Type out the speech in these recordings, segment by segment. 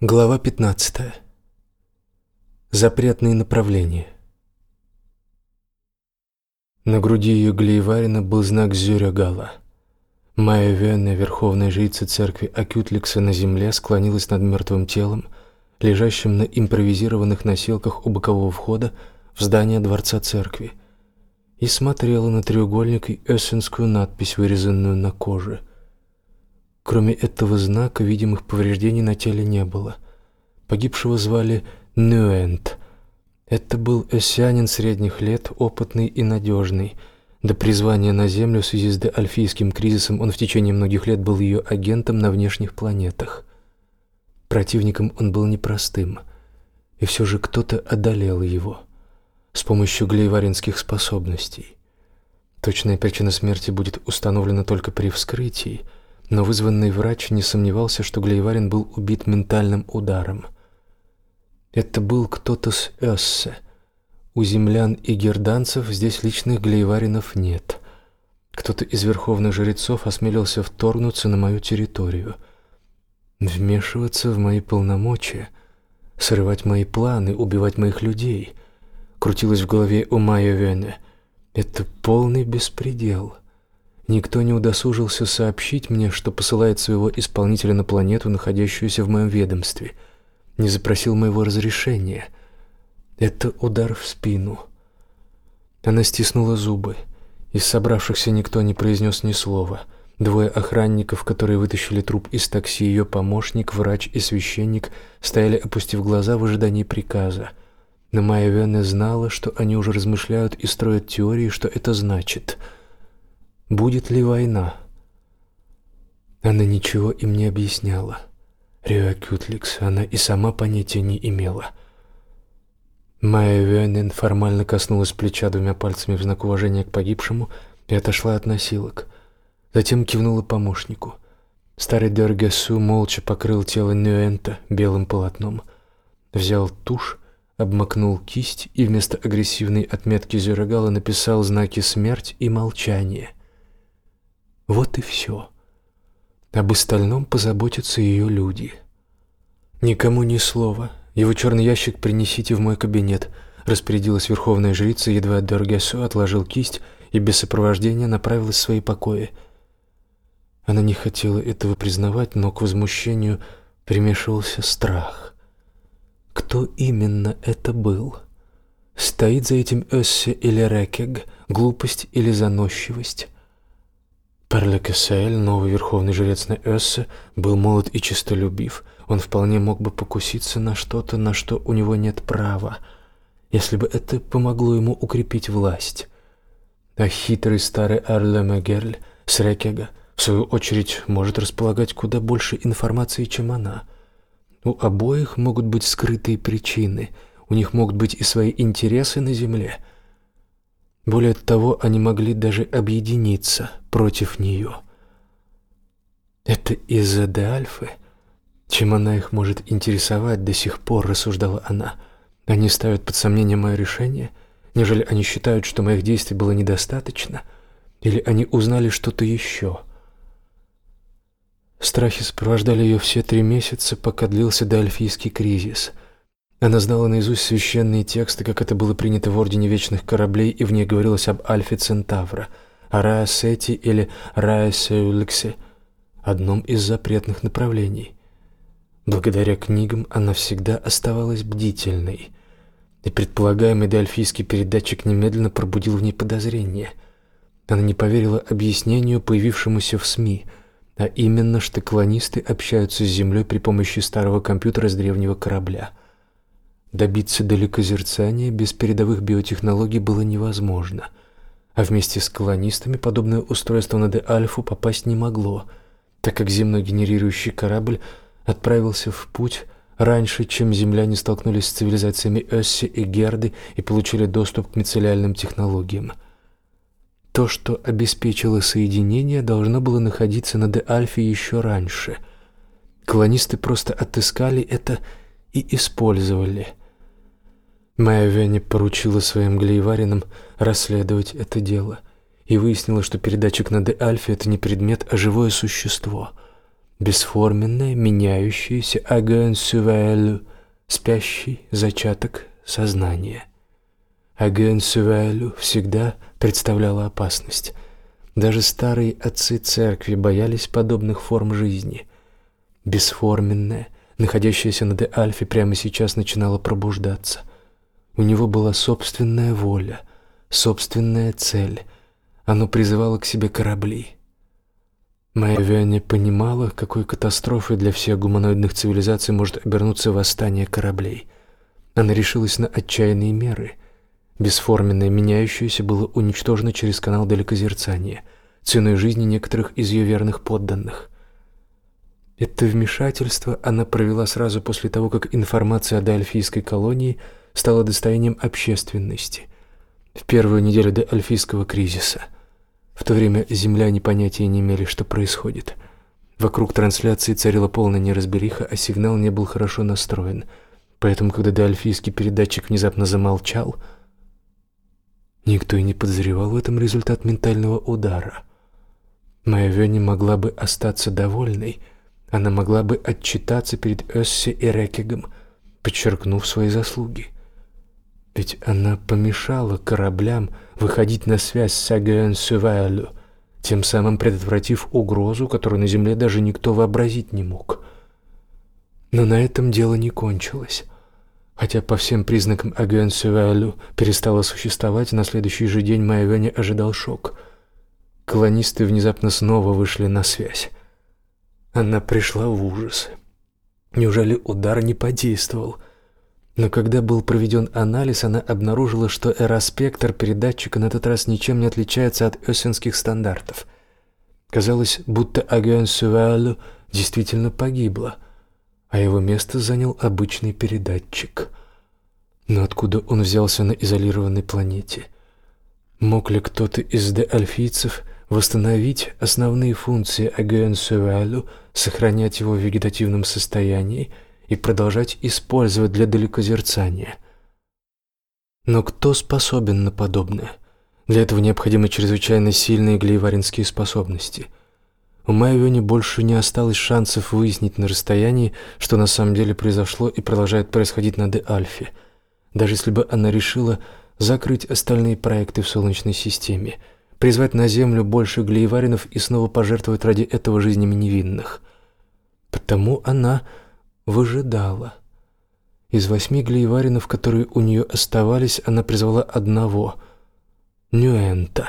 Глава 15. Запретные направления. На груди ее Глиеварина был знак Зюрягала. Майя Венна, верховная жрица церкви Акютликса на земле, склонилась над мертвым телом, лежащим на импровизированных носилках у бокового входа в здание дворца церкви, и смотрела на треугольник и эссенскую надпись, вырезанную на коже – Кроме этого знака видимых повреждений на теле не было. Погибшего звали Нюэнт. Это был эссианин средних лет, опытный и надежный. До призвания на Землю в связи с деальфийским кризисом он в течение многих лет был ее агентом на внешних планетах. Противником он был непростым, и все же кто-то одолел его с помощью глейваринских способностей. Точная причина смерти будет установлена только при вскрытии – но вызванный врач не сомневался, что Глейварин был убит ментальным ударом. Это был кто-то с Эссе. У землян и герданцев здесь личных Глейваринов нет. Кто-то из верховных жрецов осмелился вторгнуться на мою территорию, вмешиваться в мои полномочия, срывать мои планы, убивать моих людей. Крутилось в голове у Майя Вене. Это полный беспредел. Никто не удосужился сообщить мне, что посылает своего исполнителя на планету, находящуюся в моем ведомстве. Не запросил моего разрешения. Это удар в спину. Она стиснула зубы. Из собравшихся никто не произнес ни слова. Двое охранников, которые вытащили труп из такси, ее помощник, врач и священник, стояли, опустив глаза в ожидании приказа. Но Майя Вене знала, что они уже размышляют и строят теории, что это значит — Будет ли война? Она ничего им не объясняла. Рио Кютликс она и сама понятия не имела. Майя Вюэнен формально коснулась плеча двумя пальцами в знак уважения к погибшему и отошла от носилок. Затем кивнула помощнику. Старый Дергесу молча покрыл тело Нюэнта белым полотном, взял тушь, обмакнул кисть и вместо агрессивной отметки Зюрагала написал знаки смерть и молчание. Вот и все. Об остальном позаботятся ее люди. Никому ни слова. Его черный ящик принесите в мой кабинет. Распорядилась верховная жрица, едва Доргесу отложил кисть и без сопровождения направилась в свои покои. Она не хотела этого признавать, но к возмущению примешивался страх. Кто именно это был? Стоит за этим Эссе или Рекег, глупость или заносчивость? Перле новый верховный жрец на Эссе, был молод и честолюбив. Он вполне мог бы покуситься на что-то, на что у него нет права, если бы это помогло ему укрепить власть. А хитрый старый Арле Мегерль с Рекега, в свою очередь, может располагать куда больше информации, чем она. У обоих могут быть скрытые причины, у них могут быть и свои интересы на земле — более того, они могли даже объединиться против нее. Это из-за Деальфы? Чем она их может интересовать до сих пор, рассуждала она. Они ставят под сомнение мое решение? Нежели они считают, что моих действий было недостаточно? Или они узнали что-то еще? Страхи сопровождали ее все три месяца, пока длился Деальфийский кризис — она знала наизусть священные тексты, как это было принято в Ордене Вечных Кораблей, и в ней говорилось об Альфе Центавра, о Раасете или Раасеуликсе, одном из запретных направлений. Благодаря книгам она всегда оставалась бдительной, и предполагаемый дельфийский передатчик немедленно пробудил в ней подозрение. Она не поверила объяснению, появившемуся в СМИ, а именно, что колонисты общаются с Землей при помощи старого компьютера с древнего корабля — Добиться далекозерцания без передовых биотехнологий было невозможно, а вместе с колонистами подобное устройство на Де-Альфу попасть не могло, так как земной генерирующий корабль отправился в путь раньше, чем земляне столкнулись с цивилизациями Эсси и Герды и получили доступ к мицеллиальным технологиям. То, что обеспечило соединение, должно было находиться на Де-Альфе еще раньше. Колонисты просто отыскали это и использовали. Майя Вене поручила своим глейваринам расследовать это дело и выяснила, что передатчик на Де-Альфе — это не предмет, а живое существо. бесформенное, меняющееся агенсювелю, спящий зачаток сознания. Агенсювелю всегда представляла опасность. Даже старые отцы церкви боялись подобных форм жизни. Бесформенное, находящееся на Де-Альфе, прямо сейчас начинало пробуждаться. У него была собственная воля, собственная цель. Оно призывало к себе корабли. Майя Виане понимала, какой катастрофой для всех гуманоидных цивилизаций может обернуться восстание кораблей. Она решилась на отчаянные меры. Бесформенное меняющееся было уничтожено через канал далекозерцания, ценой жизни некоторых из ее верных подданных. Это вмешательство она провела сразу после того, как информация о Деальфийской колонии стала достоянием общественности. В первую неделю до Альфийского кризиса – в то время земляне понятия не имели, что происходит. Вокруг трансляции царила полная неразбериха, а сигнал не был хорошо настроен. Поэтому, когда доальфийский передатчик внезапно замолчал, никто и не подозревал в этом результат ментального удара. Моя Вёня могла бы остаться довольной, она могла бы отчитаться перед Эсси и Рекигом, подчеркнув свои заслуги. Ведь она помешала кораблям выходить на связь с Агуэн-Сювайлю, тем самым предотвратив угрозу, которую на земле даже никто вообразить не мог. Но на этом дело не кончилось. Хотя по всем признакам Агуэн-Сювайлю перестала существовать, на следующий же день Майвене ожидал шок. Колонисты внезапно снова вышли на связь. Она пришла в ужас. Неужели удар не подействовал? Но когда был проведен анализ, она обнаружила, что эроспектр передатчика на этот раз ничем не отличается от эссенских стандартов. Казалось, будто Агюэн Сювалю действительно погибла, а его место занял обычный передатчик. Но откуда он взялся на изолированной планете? Мог ли кто-то из деальфийцев восстановить основные функции Агюэн Сювалю, сохранять его в вегетативном состоянии – и продолжать использовать для далекозерцания. Но кто способен на подобное? Для этого необходимы чрезвычайно сильные глиеваринские способности. У Майвёни больше не осталось шансов выяснить на расстоянии, что на самом деле произошло и продолжает происходить на Де-Альфе. Даже если бы она решила закрыть остальные проекты в Солнечной системе, призвать на Землю больше глиеваринов и снова пожертвовать ради этого жизнями невинных. Потому она выжидала. Из восьми глиеваринов, которые у нее оставались, она призвала одного — Нюэнта.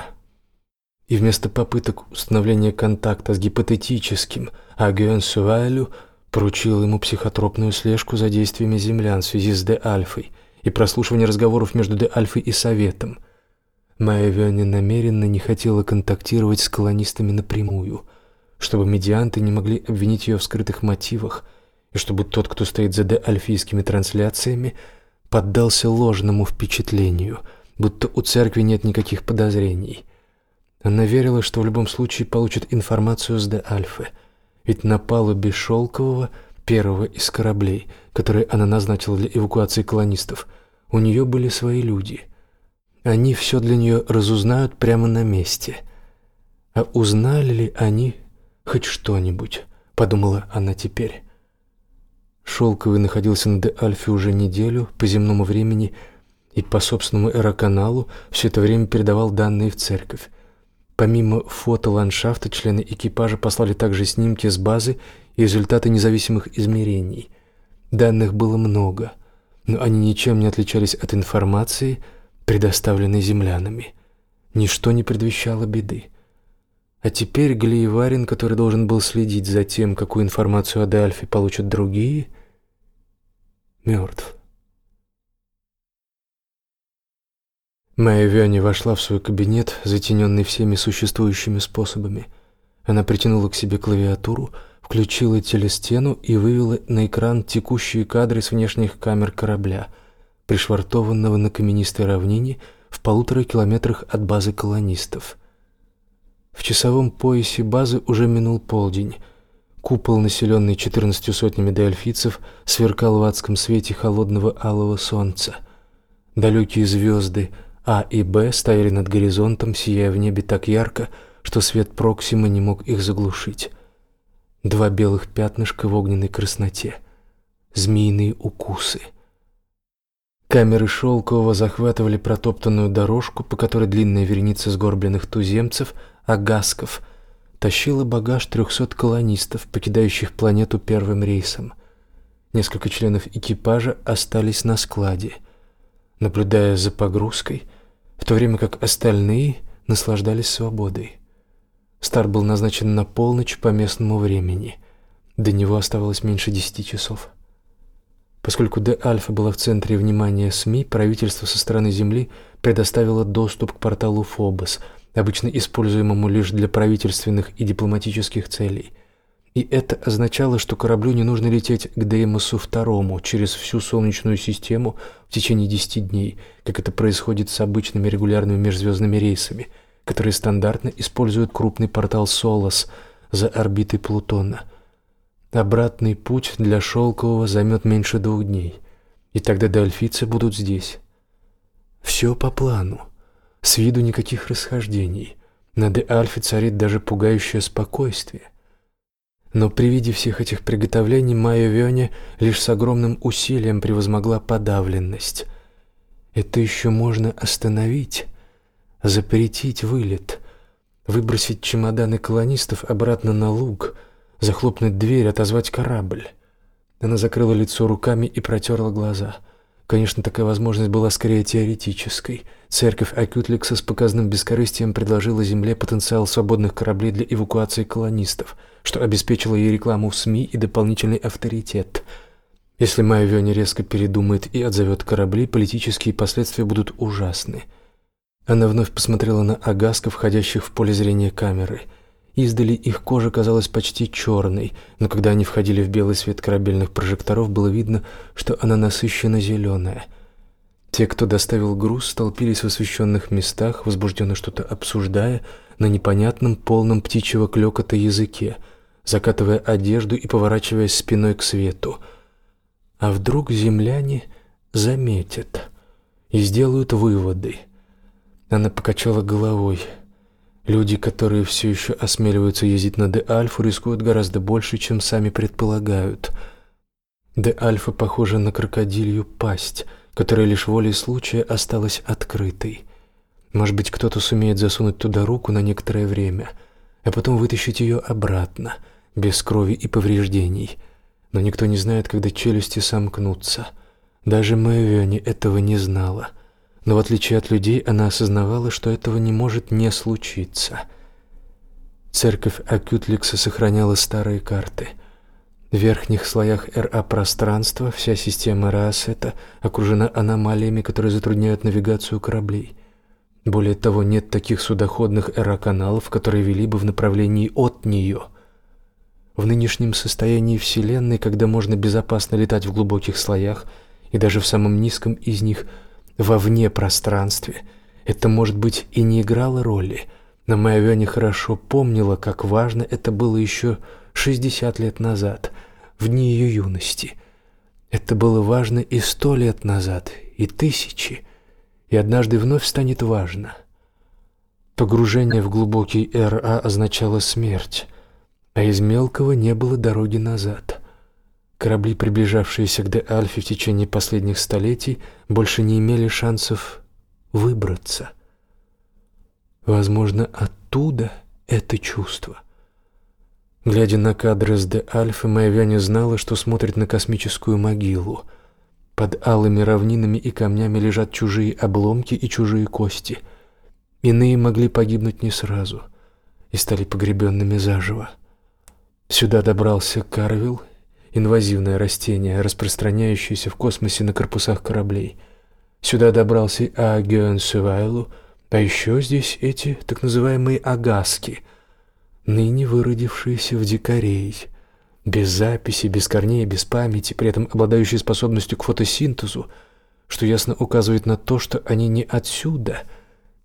И вместо попыток установления контакта с гипотетическим Агюэн Сувайлю поручила ему психотропную слежку за действиями землян в связи с Де-Альфой и прослушивание разговоров между Де-Альфой и Советом. Майя Вёня намеренно не хотела контактировать с колонистами напрямую, чтобы медианты не могли обвинить ее в скрытых мотивах – и чтобы тот, кто стоит за деальфийскими трансляциями, поддался ложному впечатлению, будто у церкви нет никаких подозрений. Она верила, что в любом случае получит информацию с Де-Альфы, ведь на палубе Шелкового, первого из кораблей, которые она назначила для эвакуации колонистов, у нее были свои люди. Они все для нее разузнают прямо на месте. А узнали ли они хоть что-нибудь, подумала она теперь. Шелковый находился на Де-Альфе уже неделю по земному времени и по собственному эроканалу все это время передавал данные в церковь. Помимо фото ландшафта, члены экипажа послали также снимки с базы и результаты независимых измерений. Данных было много, но они ничем не отличались от информации, предоставленной землянами. Ничто не предвещало беды. А теперь Глиеварин, который должен был следить за тем, какую информацию о Деальфе получат другие, — мертв. Майя Вяни вошла в свой кабинет, затененный всеми существующими способами. Она притянула к себе клавиатуру, включила телестену и вывела на экран текущие кадры с внешних камер корабля, пришвартованного на каменистой равнине в полутора километрах от базы колонистов. В часовом поясе базы уже минул полдень. Купол, населенный четырнадцатью сотнями дельфийцев, сверкал в адском свете холодного алого солнца. Далекие звезды А и Б стояли над горизонтом, сияя в небе так ярко, что свет Проксимы не мог их заглушить. Два белых пятнышка в огненной красноте. Змеиные укусы. Камеры Шелкового захватывали протоптанную дорожку, по которой длинная вереница сгорбленных туземцев, агасков, тащила багаж трехсот колонистов, покидающих планету первым рейсом. Несколько членов экипажа остались на складе, наблюдая за погрузкой, в то время как остальные наслаждались свободой. Старт был назначен на полночь по местному времени. До него оставалось меньше десяти часов. Поскольку Де-Альфа была в центре внимания СМИ, правительство со стороны Земли предоставило доступ к порталу Фобос, обычно используемому лишь для правительственных и дипломатических целей. И это означало, что кораблю не нужно лететь к Деймосу II через всю Солнечную систему в течение 10 дней, как это происходит с обычными регулярными межзвездными рейсами – которые стандартно используют крупный портал Солос за орбитой Плутона. Обратный путь для Шелкового займет меньше двух дней, и тогда дельфийцы будут здесь. Все по плану. С виду никаких расхождений. На Де-Альфе царит даже пугающее спокойствие. Но при виде всех этих приготовлений Майя Вёня лишь с огромным усилием превозмогла подавленность. Это еще можно остановить запретить вылет, выбросить чемоданы колонистов обратно на луг, захлопнуть дверь, отозвать корабль. Она закрыла лицо руками и протерла глаза. Конечно, такая возможность была скорее теоретической. Церковь Акютликса с показным бескорыстием предложила Земле потенциал свободных кораблей для эвакуации колонистов, что обеспечило ей рекламу в СМИ и дополнительный авторитет. Если Майя Вёни резко передумает и отзовет корабли, политические последствия будут ужасны. Она вновь посмотрела на агасков, входящих в поле зрения камеры. Издали их кожа казалась почти черной, но когда они входили в белый свет корабельных прожекторов, было видно, что она насыщенно зеленая. Те, кто доставил груз, столпились в освещенных местах, возбужденно что-то обсуждая на непонятном, полном птичьего клёкота языке, закатывая одежду и поворачиваясь спиной к свету. А вдруг земляне заметят и сделают выводы — она покачала головой. Люди, которые все еще осмеливаются ездить на Де-Альфу, рискуют гораздо больше, чем сами предполагают. Де-Альфа похожа на крокодилью пасть, которая лишь волей случая осталась открытой. Может быть, кто-то сумеет засунуть туда руку на некоторое время, а потом вытащить ее обратно, без крови и повреждений. Но никто не знает, когда челюсти сомкнутся. Даже Мэйвёни этого не знала — но в отличие от людей она осознавала, что этого не может не случиться. Церковь Акютликса сохраняла старые карты. В верхних слоях РА пространства вся система Раасета окружена аномалиями, которые затрудняют навигацию кораблей. Более того, нет таких судоходных РА-каналов, которые вели бы в направлении от нее. В нынешнем состоянии Вселенной, когда можно безопасно летать в глубоких слоях и даже в самом низком из них – во вне пространстве. Это, может быть, и не играло роли, но моя Вёня хорошо помнила, как важно это было еще 60 лет назад, в дни ее юности. Это было важно и сто лет назад, и тысячи, и однажды вновь станет важно. Погружение в глубокий РА означало смерть, а из мелкого не было дороги назад. Корабли, приближавшиеся к Де-Альфе в течение последних столетий, больше не имели шансов выбраться. Возможно, оттуда это чувство. Глядя на кадры с Де-Альфы, Майя не знала, что смотрит на космическую могилу. Под алыми равнинами и камнями лежат чужие обломки и чужие кости. Иные могли погибнуть не сразу и стали погребенными заживо. Сюда добрался Карвилл инвазивное растение, распространяющееся в космосе на корпусах кораблей. Сюда добрался Агион Севайлу, а еще здесь эти так называемые агаски, ныне выродившиеся в дикарей, без записи, без корней, без памяти, при этом обладающие способностью к фотосинтезу, что ясно указывает на то, что они не отсюда,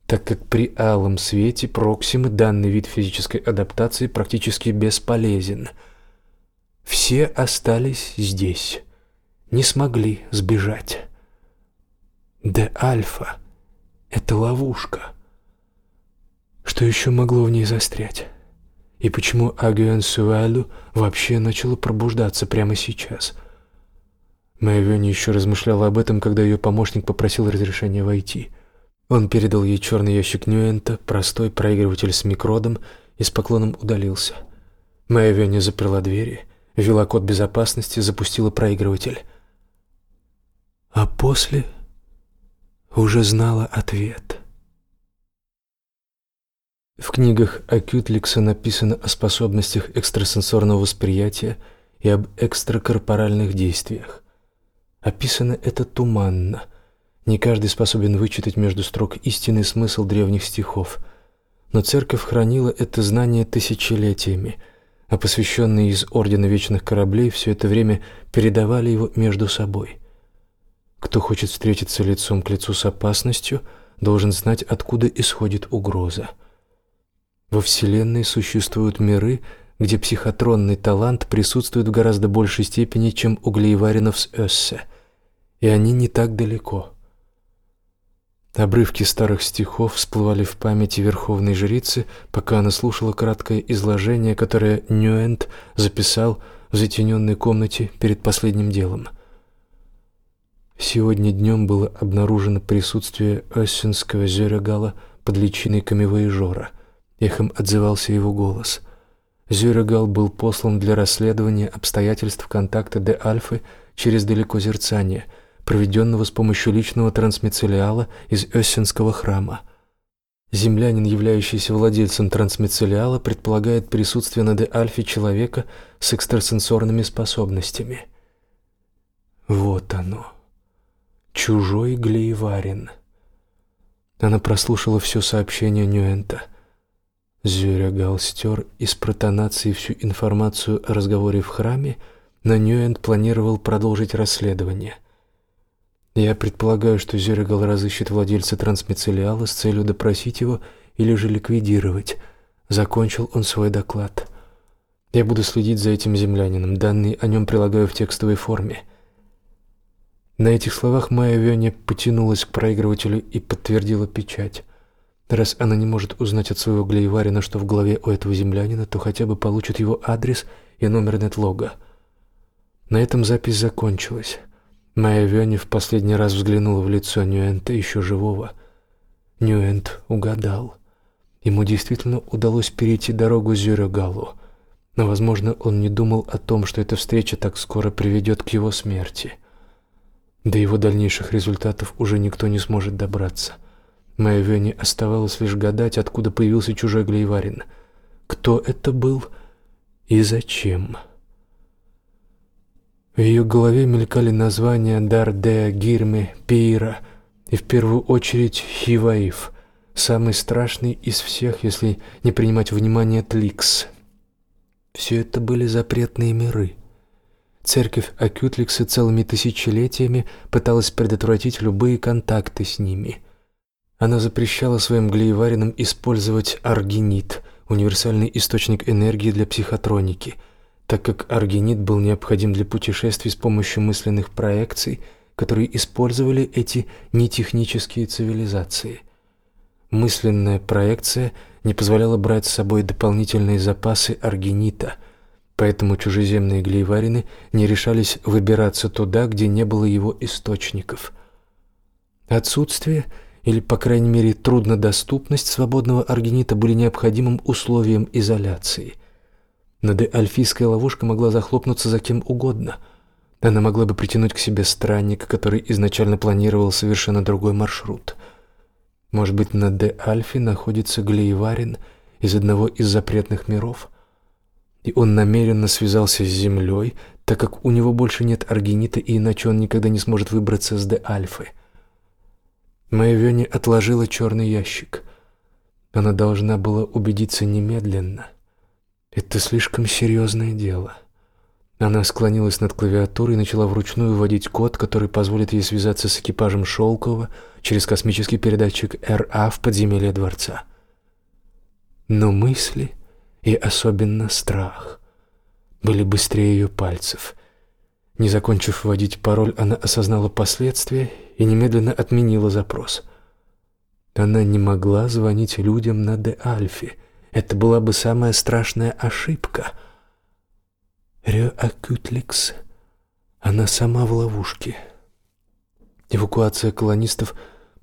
так как при алом свете Проксимы данный вид физической адаптации практически бесполезен – все остались здесь, не смогли сбежать. Де Альфа — это ловушка. Что еще могло в ней застрять? И почему Агюэн Суэлю вообще начала пробуждаться прямо сейчас? Моя Вёня еще размышляла об этом, когда ее помощник попросил разрешения войти. Он передал ей черный ящик Ньюэнта, простой проигрыватель с микродом, и с поклоном удалился. Вёня заперла двери, ввела код безопасности, запустила проигрыватель. А после уже знала ответ. В книгах Акютликса написано о способностях экстрасенсорного восприятия и об экстракорпоральных действиях. Описано это туманно. Не каждый способен вычитать между строк истинный смысл древних стихов. Но церковь хранила это знание тысячелетиями, а посвященные из Ордена Вечных Кораблей все это время передавали его между собой. Кто хочет встретиться лицом к лицу с опасностью, должен знать, откуда исходит угроза. Во Вселенной существуют миры, где психотронный талант присутствует в гораздо большей степени, чем у Глейваринов с Эссе, и они не так далеко. Обрывки старых стихов всплывали в памяти верховной жрицы, пока она слушала краткое изложение, которое Ньюэнд записал в затененной комнате перед последним делом. Сегодня днем было обнаружено присутствие Оссенского зерегала под личиной камевоежора — Эхом отзывался его голос. Зюрегал был послан для расследования обстоятельств контакта де Альфы через далекозерцание, проведенного с помощью личного трансмицелиала из Эссенского храма. Землянин, являющийся владельцем трансмицелиала, предполагает присутствие на де Альфе человека с экстрасенсорными способностями. Вот оно. Чужой Глейварин. Она прослушала все сообщение Нюэнта — Зюрягал стер из протонации всю информацию о разговоре в храме, но Ньюэнд планировал продолжить расследование. Я предполагаю, что Зюрягал разыщет владельца трансмицелиала с целью допросить его или же ликвидировать. Закончил он свой доклад. Я буду следить за этим землянином, данные о нем прилагаю в текстовой форме. На этих словах Майя Вёня потянулась к проигрывателю и подтвердила печать. Раз она не может узнать от своего Глейварина, что в голове у этого землянина, то хотя бы получит его адрес и номер нетлога. На этом запись закончилась. Майя Вёни в последний раз взглянула в лицо Нюэнта, еще живого. Нюэнт угадал. Ему действительно удалось перейти дорогу Зюрюгалу, но, возможно, он не думал о том, что эта встреча так скоро приведет к его смерти. До его дальнейших результатов уже никто не сможет добраться. Моей Вене оставалось лишь гадать, откуда появился чужой Глейварин. Кто это был и зачем? В ее голове мелькали названия Дардеа, Гирме, Пейра и в первую очередь Хиваив, самый страшный из всех, если не принимать в внимание Тликс. Все это были запретные миры. Церковь Акютликса целыми тысячелетиями пыталась предотвратить любые контакты с ними. Она запрещала своим глиеваринам использовать аргинит, универсальный источник энергии для психотроники, так как аргинит был необходим для путешествий с помощью мысленных проекций, которые использовали эти нетехнические цивилизации. Мысленная проекция не позволяла брать с собой дополнительные запасы аргинита, поэтому чужеземные глиеварины не решались выбираться туда, где не было его источников. Отсутствие – или, по крайней мере, труднодоступность свободного аргинита были необходимым условием изоляции. Но альфийская ловушка могла захлопнуться за кем угодно. Она могла бы притянуть к себе странника, который изначально планировал совершенно другой маршрут. Может быть, на Де-Альфе находится Глейварин из одного из запретных миров, и он намеренно связался с Землей, так как у него больше нет аргинита, и иначе он никогда не сможет выбраться с Де-Альфы. Моя отложила черный ящик. Она должна была убедиться немедленно. Это слишком серьезное дело. Она склонилась над клавиатурой и начала вручную вводить код, который позволит ей связаться с экипажем Шелкова через космический передатчик РА в подземелье дворца. Но мысли, и особенно страх, были быстрее ее пальцев. Не закончив вводить пароль, она осознала последствия и немедленно отменила запрос. Она не могла звонить людям на Де-Альфе, Это была бы самая страшная ошибка. Рё Акютликс. Она сама в ловушке. Эвакуация колонистов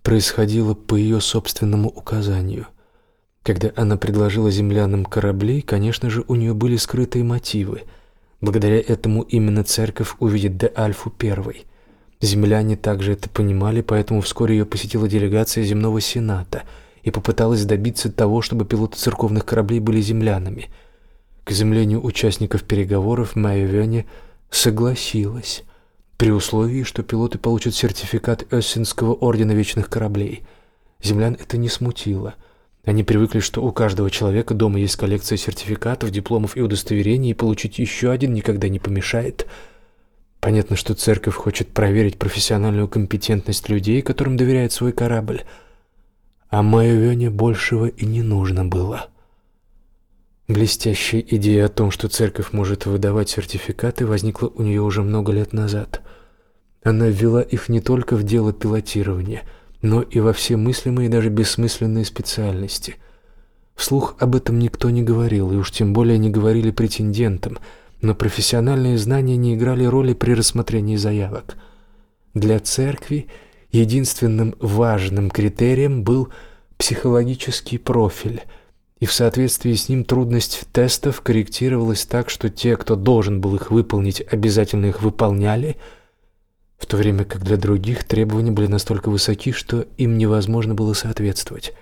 происходила по ее собственному указанию. Когда она предложила землянам корабли, конечно же, у нее были скрытые мотивы. Благодаря этому именно церковь увидит Де Альфу первой. Земляне также это понимали, поэтому вскоре ее посетила делегация земного сената – и попыталась добиться того, чтобы пилоты церковных кораблей были землянами. К изумлению участников переговоров Майя Вёне согласилась, при условии, что пилоты получат сертификат Эссенского ордена вечных кораблей. Землян это не смутило. Они привыкли, что у каждого человека дома есть коллекция сертификатов, дипломов и удостоверений, и получить еще один никогда не помешает. Понятно, что церковь хочет проверить профессиональную компетентность людей, которым доверяет свой корабль – а Майовене большего и не нужно было. Блестящая идея о том, что церковь может выдавать сертификаты, возникла у нее уже много лет назад. Она ввела их не только в дело пилотирования, но и во все мыслимые и даже бессмысленные специальности. Вслух об этом никто не говорил, и уж тем более не говорили претендентам, но профессиональные знания не играли роли при рассмотрении заявок. Для церкви – единственным важным критерием был психологический профиль, и в соответствии с ним трудность тестов корректировалась так, что те, кто должен был их выполнить, обязательно их выполняли, в то время как для других требования были настолько высоки, что им невозможно было соответствовать.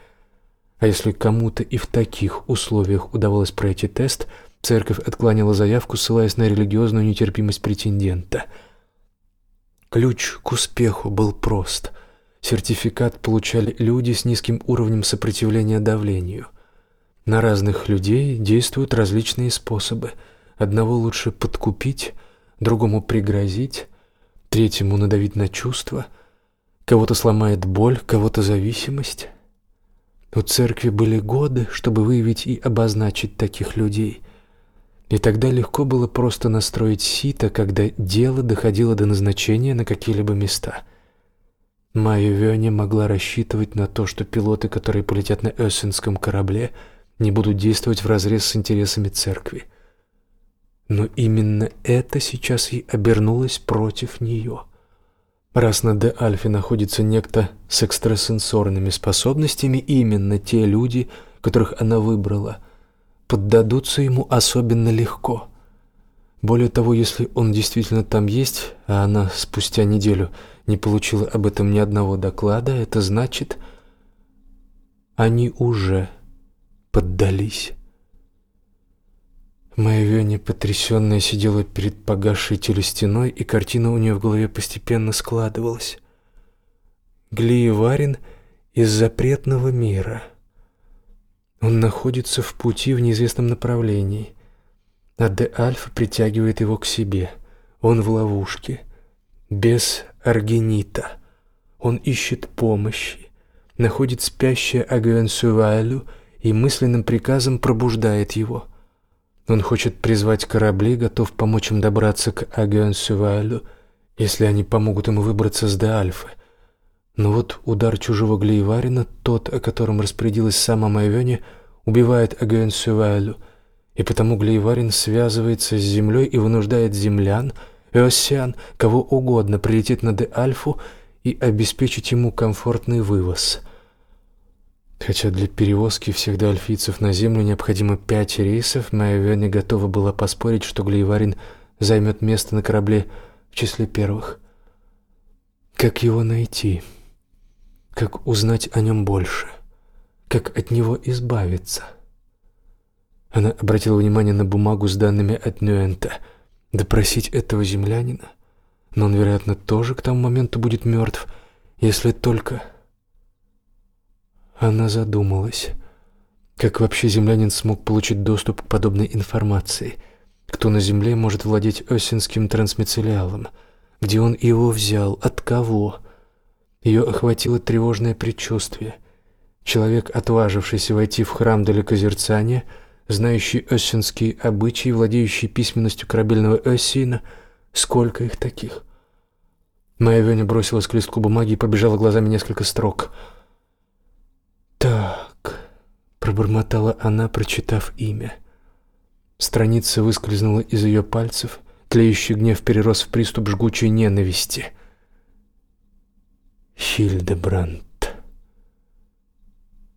А если кому-то и в таких условиях удавалось пройти тест, церковь отклоняла заявку, ссылаясь на религиозную нетерпимость претендента – Ключ к успеху был прост. Сертификат получали люди с низким уровнем сопротивления давлению. На разных людей действуют различные способы. Одного лучше подкупить, другому пригрозить, третьему надавить на чувства. Кого-то сломает боль, кого-то зависимость. У церкви были годы, чтобы выявить и обозначить таких людей – и тогда легко было просто настроить сито, когда дело доходило до назначения на какие-либо места. Майя Вёня могла рассчитывать на то, что пилоты, которые полетят на Эссенском корабле, не будут действовать вразрез с интересами церкви. Но именно это сейчас и обернулось против нее. Раз на Де-Альфе находится некто с экстрасенсорными способностями, именно те люди, которых она выбрала – поддадутся ему особенно легко. Более того, если он действительно там есть, а она спустя неделю не получила об этом ни одного доклада, это значит, они уже поддались. Моя Веня, потрясенная, сидела перед погасшей телестеной, и картина у нее в голове постепенно складывалась. Глиеварин из запретного мира — он находится в пути в неизвестном направлении, а Де-Альфа притягивает его к себе. Он в ловушке, без аргенита. Он ищет помощи, находит спящее Агуэнсуайлю и мысленным приказом пробуждает его. Он хочет призвать корабли, готов помочь им добраться к Агуэнсуайлю, если они помогут ему выбраться с Де-Альфы. Но вот удар чужого Глейварина, тот, о котором распорядилась сама Майвене, убивает Аген Сювайлю, и потому Глейварин связывается с землей и вынуждает землян, Эосиан, кого угодно прилететь на Де-Альфу и обеспечить ему комфортный вывоз. Хотя для перевозки всех деальфийцев на землю необходимо пять рейсов, Майя готова была поспорить, что Глейварин займет место на корабле в числе первых. Как его найти? — как узнать о нем больше? Как от него избавиться? Она обратила внимание на бумагу с данными от Нюэнта. Допросить этого землянина? Но он, вероятно, тоже к тому моменту будет мертв, если только... Она задумалась. Как вообще землянин смог получить доступ к подобной информации? Кто на Земле может владеть осинским трансмицелиалом? Где он его взял? От кого? Ее охватило тревожное предчувствие. Человек, отважившийся войти в храм далекозерцания, знающий оссинские обычаи, владеющий письменностью корабельного Оссина, сколько их таких? Моя Веня бросилась к листку бумаги и побежала глазами несколько строк. «Так», — пробормотала она, прочитав имя. Страница выскользнула из ее пальцев, тлеющий гнев перерос в приступ жгучей ненависти. Хильдебранд.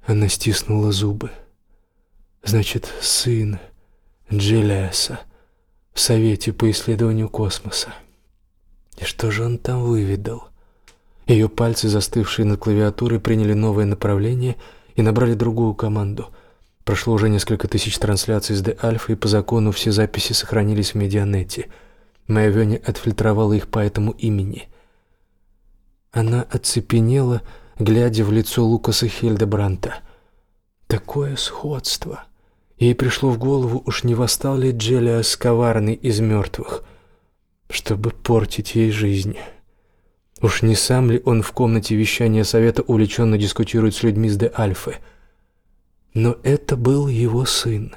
Она стиснула зубы. Значит, сын Джилеса в Совете по исследованию космоса. И что же он там выведал? Ее пальцы, застывшие над клавиатурой, приняли новое направление и набрали другую команду. Прошло уже несколько тысяч трансляций с Де-Альфа, и по закону все записи сохранились в медианете. Моя Веня отфильтровала их по этому имени. Она оцепенела, глядя в лицо Лукаса Хильдебранта. Такое сходство! Ей пришло в голову, уж не восстал ли Джелиас коварный из мертвых, чтобы портить ей жизнь. Уж не сам ли он в комнате вещания совета увлеченно дискутирует с людьми с Де-Альфы? Но это был его сын.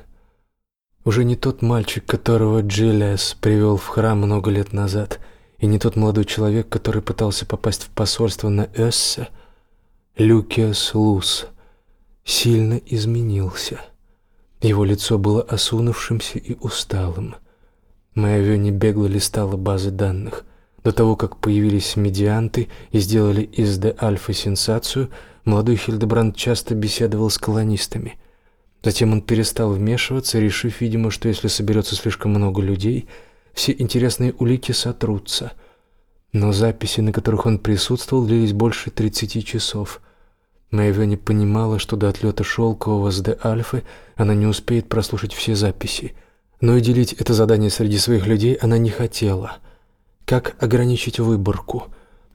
Уже не тот мальчик, которого Джилиас привел в храм много лет назад, и не тот молодой человек, который пытался попасть в посольство на Эссе. Люкиас Лус сильно изменился. Его лицо было осунувшимся и усталым. Моя Вёни бегло листала базы данных. До того, как появились медианты и сделали из Де-Альфа сенсацию, молодой Хильдебранд часто беседовал с колонистами. Затем он перестал вмешиваться, решив, видимо, что если соберется слишком много людей, все интересные улики сотрутся. Но записи, на которых он присутствовал, длились больше тридцати часов. Мэйве не понимала, что до отлета Шелкового с Де-Альфы она не успеет прослушать все записи. Но и делить это задание среди своих людей она не хотела. Как ограничить выборку?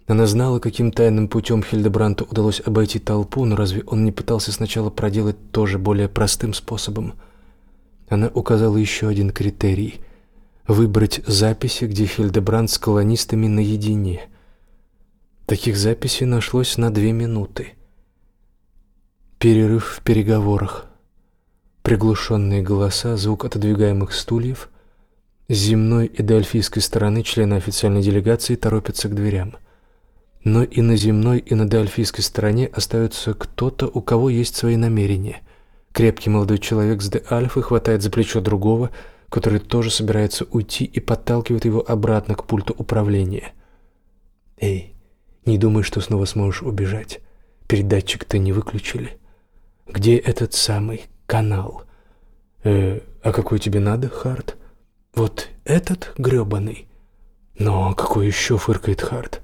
Она знала, каким тайным путем Хильдебранту удалось обойти толпу, но разве он не пытался сначала проделать тоже более простым способом? Она указала еще один критерий — выбрать записи, где Хильдебранд с колонистами наедине. Таких записей нашлось на две минуты — Перерыв в переговорах. Приглушенные голоса, звук отодвигаемых стульев. С земной и дельфийской стороны члены официальной делегации торопятся к дверям. Но и на земной, и на дельфийской стороне остается кто-то, у кого есть свои намерения. Крепкий молодой человек с Де-Альфы хватает за плечо другого, который тоже собирается уйти и подталкивает его обратно к пульту управления. «Эй, не думай, что снова сможешь убежать. Передатчик-то не выключили». Где этот самый канал? Э, а какой тебе надо, Харт? Вот этот грёбаный. Но какой еще фыркает Харт?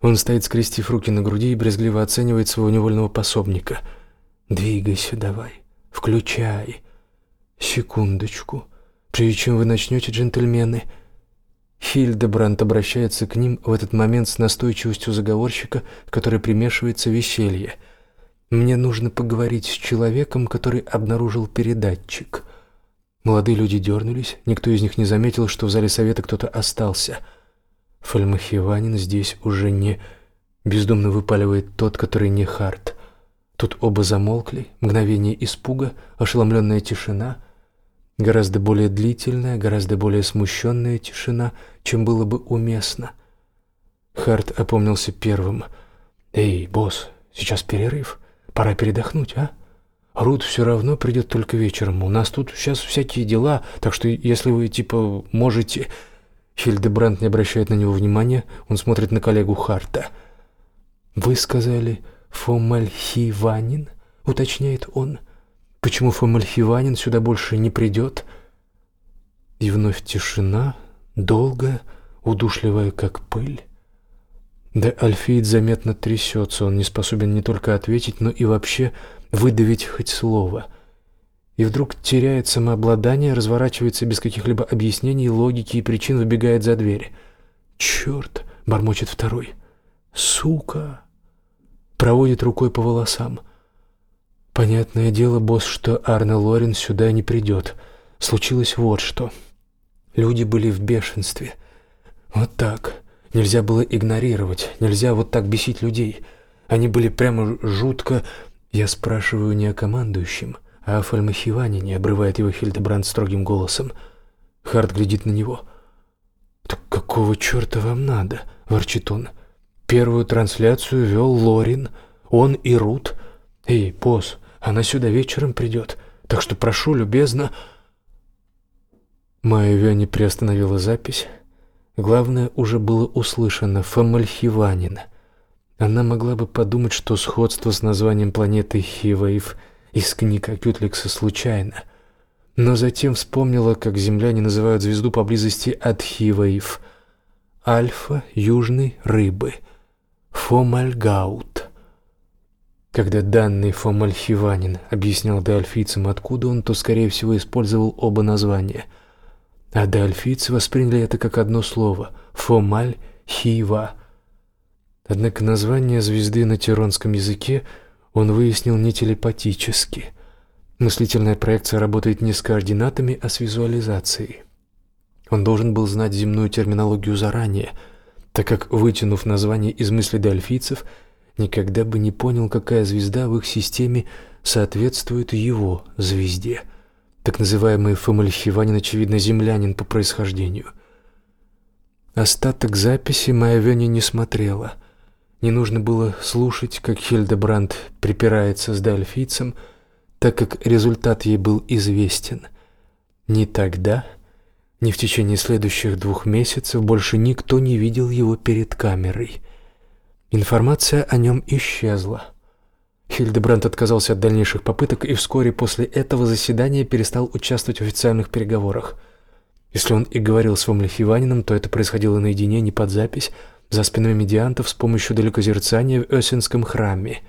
Он стоит, скрестив руки на груди и брезгливо оценивает своего невольного пособника. Двигайся давай, включай. Секундочку. Прежде чем вы начнете, джентльмены, Хильдебранд обращается к ним в этот момент с настойчивостью заговорщика, в которой примешивается веселье — мне нужно поговорить с человеком, который обнаружил передатчик. Молодые люди дернулись, никто из них не заметил, что в зале совета кто-то остался. Фальмахиванин здесь уже не... Бездумно выпаливает тот, который не Харт. Тут оба замолкли, мгновение испуга, ошеломленная тишина, гораздо более длительная, гораздо более смущенная тишина, чем было бы уместно. Харт опомнился первым. «Эй, босс, сейчас перерыв». Пора передохнуть, а? Рут все равно придет только вечером. У нас тут сейчас всякие дела, так что если вы, типа, можете...» Хильдебранд не обращает на него внимания, он смотрит на коллегу Харта. «Вы сказали Фомальхиванин?» — уточняет он. «Почему Фомальхиванин сюда больше не придет?» И вновь тишина, долгая, удушливая, как пыль. Да Альфиид заметно трясется, он не способен не только ответить, но и вообще выдавить хоть слово. И вдруг теряет самообладание, разворачивается без каких-либо объяснений, логики и причин, выбегает за дверь. «Черт!» — бормочет второй. «Сука!» Проводит рукой по волосам. Понятное дело, босс, что Арне Лорен сюда не придет. Случилось вот что. Люди были в бешенстве. Вот так. Нельзя было игнорировать, нельзя вот так бесить людей. Они были прямо жутко... Я спрашиваю не о командующем, а о Фальмахиване, не обрывает его Хильдебранд строгим голосом. Харт глядит на него. «Так какого черта вам надо?» — ворчит он. «Первую трансляцию вел Лорин, он и Рут. Эй, босс, Она сюда вечером придет, так что прошу, любезно...» Майя Вяни приостановила запись. Главное уже было услышано «Фомальхиванин». Она могла бы подумать, что сходство с названием планеты Хиваев из книг Акютликса случайно. Но затем вспомнила, как земляне называют звезду поблизости от Хиваев. Альфа южной рыбы. Фомальгаут. Когда данный Фомальхиванин объяснял деальфийцам, откуда он, то, скорее всего, использовал оба названия. А деальфийцы восприняли это как одно слово — Фомаль-Хива. Однако название звезды на тиронском языке он выяснил не телепатически. Мыслительная проекция работает не с координатами, а с визуализацией. Он должен был знать земную терминологию заранее, так как, вытянув название из мысли дельфийцев, никогда бы не понял, какая звезда в их системе соответствует его звезде. Так называемый Фомальхиванин, очевидно, землянин по происхождению. Остаток записи Майя Веня не смотрела. Не нужно было слушать, как Хильдебранд припирается с дельфийцем, так как результат ей был известен. Ни тогда, ни в течение следующих двух месяцев больше никто не видел его перед камерой. Информация о нем исчезла. Хильдебранд отказался от дальнейших попыток и вскоре после этого заседания перестал участвовать в официальных переговорах. Если он и говорил с Вомлихиванином, то это происходило наедине, не под запись, за спинами медиантов с помощью далекозерцания в Осинском храме.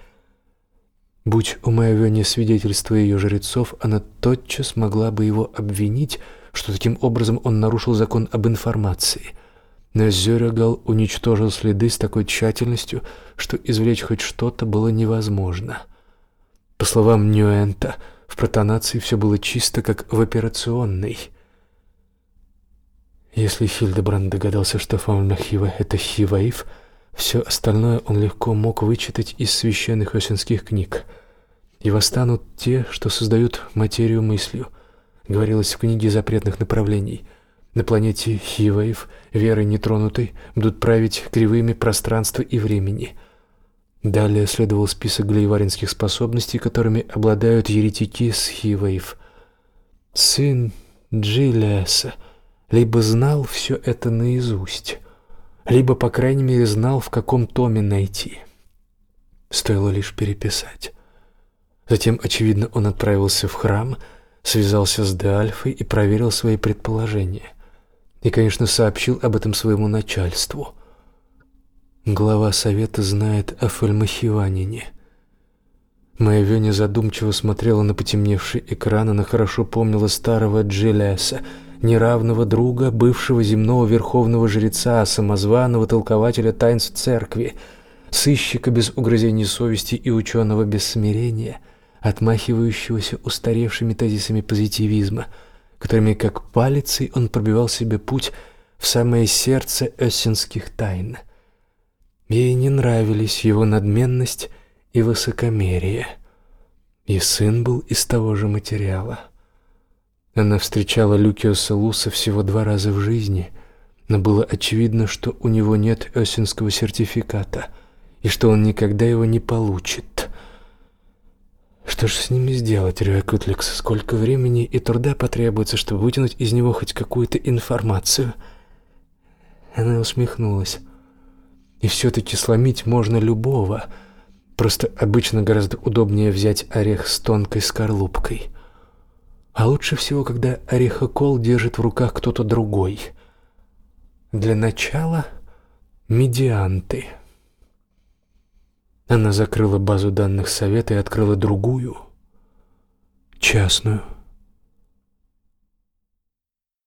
Будь у Майовёни свидетельства ее жрецов, она тотчас могла бы его обвинить, что таким образом он нарушил закон об информации. Но Зёрегал уничтожил следы с такой тщательностью, что извлечь хоть что-то было невозможно. По словам Ньюэнта, в протонации все было чисто, как в операционной. Если Хильдебранд догадался, что фауна Хива — это Хиваив, все остальное он легко мог вычитать из священных осинских книг. И восстанут те, что создают материю мыслью, говорилось в книге запретных направлений — на планете Хиваев, верой нетронутой, будут править кривыми пространства и времени. Далее следовал список глейваринских способностей, которыми обладают еретики с Хиваев. Сын Джилеса либо знал все это наизусть, либо, по крайней мере, знал, в каком томе найти. Стоило лишь переписать. Затем, очевидно, он отправился в храм, связался с Деальфой и проверил свои предположения и, конечно, сообщил об этом своему начальству. Глава совета знает о Фальмахиванине. Моя Веня задумчиво смотрела на потемневший экран, она хорошо помнила старого Джилеса, неравного друга, бывшего земного верховного жреца, самозваного толкователя таинств церкви, сыщика без угрызений совести и ученого без смирения, отмахивающегося устаревшими тезисами позитивизма — которыми как палицей он пробивал себе путь в самое сердце эссенских тайн. Ей не нравились его надменность и высокомерие. И сын был из того же материала. Она встречала Люкиоса Луса всего два раза в жизни, но было очевидно, что у него нет эссенского сертификата и что он никогда его не получит. Что же с ними сделать, Рюэкутликс? Сколько времени и труда потребуется, чтобы вытянуть из него хоть какую-то информацию? Она усмехнулась. И все-таки сломить можно любого. Просто обычно гораздо удобнее взять орех с тонкой скорлупкой. А лучше всего, когда орехокол держит в руках кто-то другой. Для начала медианты — она закрыла базу данных совета и открыла другую, частную.